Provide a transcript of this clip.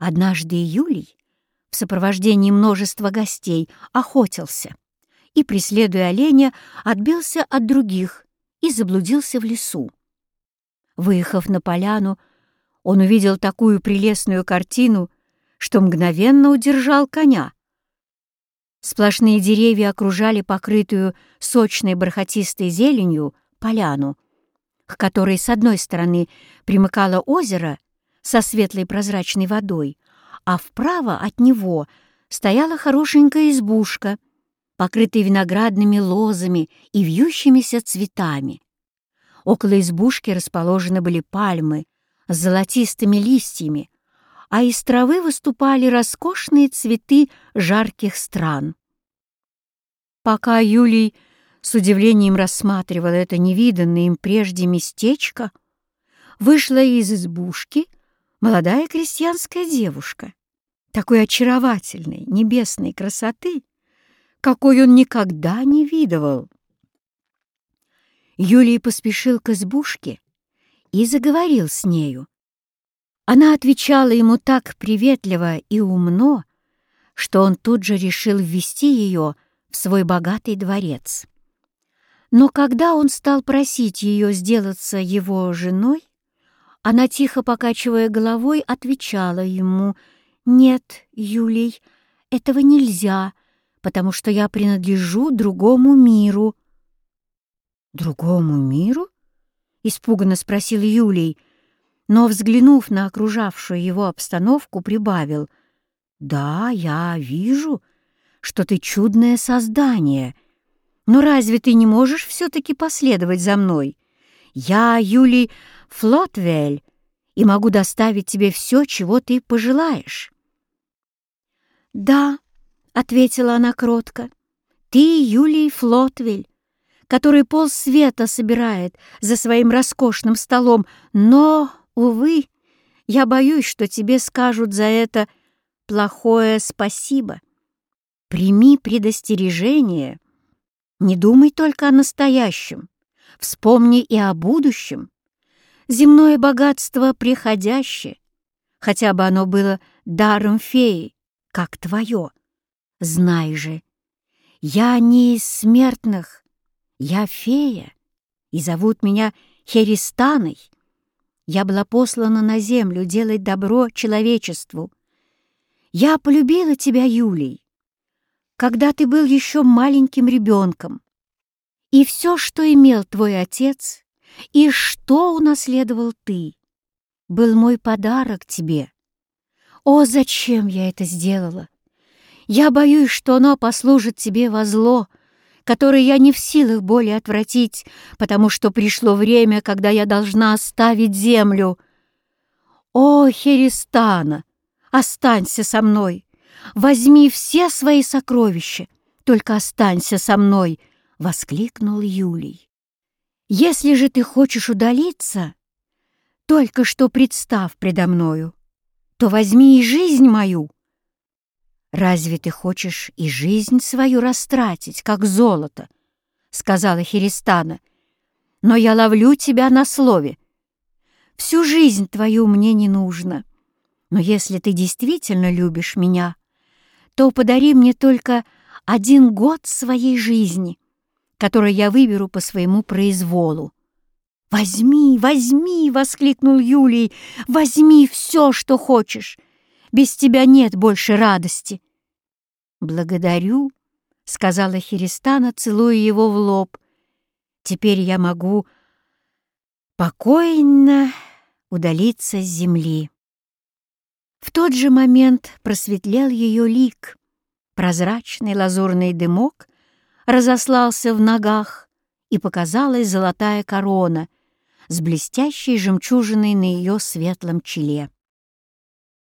Однажды Юлий в сопровождении множества гостей охотился и, преследуя оленя, отбился от других и заблудился в лесу. Выехав на поляну, он увидел такую прелестную картину, что мгновенно удержал коня. Сплошные деревья окружали покрытую сочной бархатистой зеленью поляну, к которой с одной стороны примыкало озеро со светлой прозрачной водой, а вправо от него стояла хорошенькая избушка, покрытая виноградными лозами и вьющимися цветами. Около избушки расположены были пальмы с золотистыми листьями, а из травы выступали роскошные цветы жарких стран. Пока Юлий с удивлением рассматривал это невиданное им прежде местечко, вышла из избушки молодая крестьянская девушка, такой очаровательной, небесной красоты, какой он никогда не видывал. Юлий поспешил к избушке и заговорил с нею. Она отвечала ему так приветливо и умно, что он тут же решил ввести ее в свой богатый дворец. Но когда он стал просить ее сделаться его женой, она, тихо покачивая головой, отвечала ему, «Нет, Юлий, этого нельзя, потому что я принадлежу другому миру». «Другому миру?» — испуганно спросил Юлий, но, взглянув на окружавшую его обстановку, прибавил. «Да, я вижу, что ты чудное создание, но разве ты не можешь все-таки последовать за мной? Я Юлий Флотвель и могу доставить тебе все, чего ты пожелаешь». «Да», — ответила она кротко, — «ты Юлий Флотвель, который полсвета собирает за своим роскошным столом, но, увы, я боюсь, что тебе скажут за это плохое спасибо. Прими предостережение. Не думай только о настоящем. Вспомни и о будущем. Земное богатство приходящее, хотя бы оно было даром феи, как твое. Знай же, я не из смертных, я фея, и зовут меня Херистаной. Я была послана на землю делать добро человечеству. Я полюбила тебя, Юлий, когда ты был еще маленьким ребенком. И все, что имел твой отец, и что унаследовал ты, был мой подарок тебе. О, зачем я это сделала? Я боюсь, что оно послужит тебе во зло — который я не в силах более отвратить, потому что пришло время, когда я должна оставить землю. О, Херистана, останься со мной, возьми все свои сокровища, только останься со мной, — воскликнул Юлий. Если же ты хочешь удалиться, только что представ предо мною, то возьми и жизнь мою, «Разве ты хочешь и жизнь свою растратить, как золото?» — сказала Хиристана. «Но я ловлю тебя на слове. Всю жизнь твою мне не нужно. Но если ты действительно любишь меня, то подари мне только один год своей жизни, который я выберу по своему произволу. «Возьми, возьми!» — воскликнул Юлий. «Возьми все, что хочешь. Без тебя нет больше радости». «Благодарю», — сказала Хиристана, целуя его в лоб. «Теперь я могу покойно удалиться с земли». В тот же момент просветлел ее лик. Прозрачный лазурный дымок разослался в ногах, и показалась золотая корона с блестящей жемчужиной на ее светлом челе.